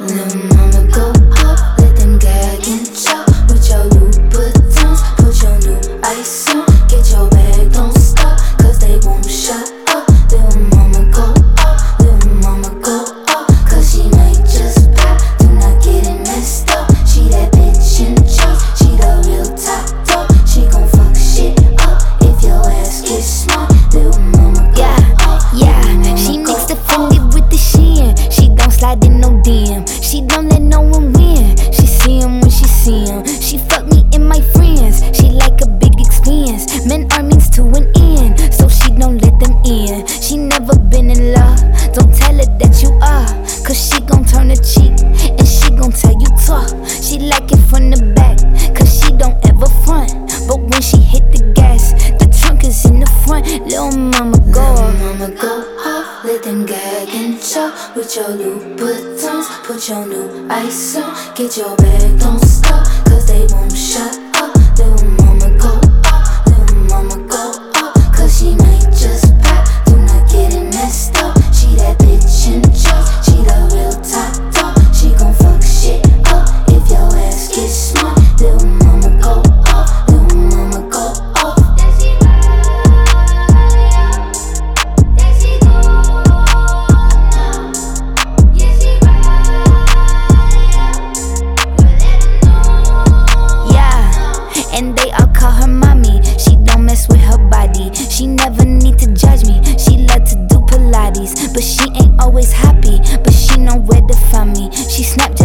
Little mama go Men are means to an end, so she don't let them in. She never been in love. Don't tell her that you are, cause she gon' turn a cheek and she gon' tell you talk. She like it from the back, cause she don't ever front. But when she hit the gas, the trunk is in the front. Little mama go Little mama go let them gag and chow with your Louboutins. Put your new ice on, get your bag, don't stop, cause they won't shut she snapped